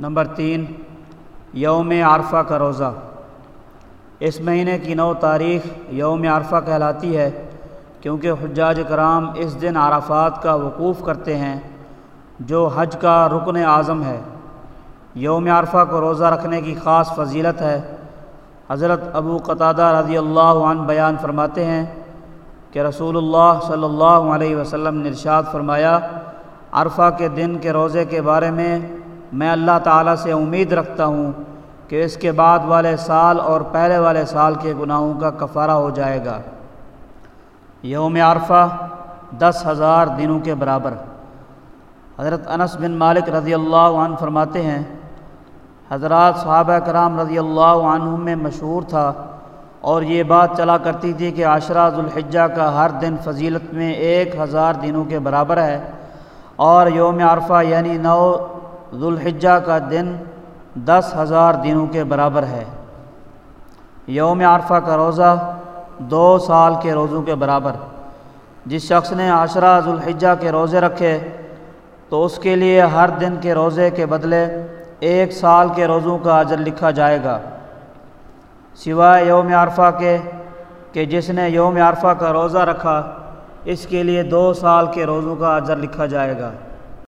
Number تین، یوم عرفہ کا روزہ۔ اس مہینے کی نو تاریخ یوم عرفہ کہلاتی ہے، کیونکہ حجاج کرام اس دن عرفات کا وقوف کرتے ہیں، جو حج کا رکن اعظم ہے۔ یوم عرفہ کو روزہ رکھنے کی خاص فضیلت ہے۔ حضرت ابو قطادہ رضی اللہ عنہ بیان فرماتے ہیں کہ رسول اللہ صلی اللہ علیہ وسلم نے ارشاد فرمایا، عرفہ کے دن کے روزے کے بارے میں میں اللہ تعالیٰ سے امید رکھتا ہوں کہ اس کے بعد والے سال اور پہلے والے سال کے گناہوں کا کفارہ ہو جائے گا۔ یوم عرفہ، دس ہزار دنوں کے برابر۔ حضرت انس بن مالک رضی اللہ عنہ فرماتے ہیں، حضرات صحابہ کرام رضی اللہ عنہ میں مشہور تھا اور یہ بات چلا کرتی تھی کہ عشرہ ذوالحجہ کا ہر دن فضیلت میں ایک ہزار دنوں کے برابر ہے اور یوم عرفہ یعنی نو ذوالحجہ کا دن دس ہزار دنوں کے برابر ہے۔ یوم عرفہ کا روزہ دو سال کے روزوں کے برابر۔ جس شخص نے عشرہ ذوالحجہ کے روزے رکھے، تو اس کے لیے ہر دن کے روزے کے بدلے ایک سال کے روزوں کا اجر لکھا جائے گا۔ سوائے یوم عرفہ کے کہ جس نے یوم عرفہ کا روزہ رکھا، اس کے لیے دو سال کے روزوں کا اجر لکھا جائے گا۔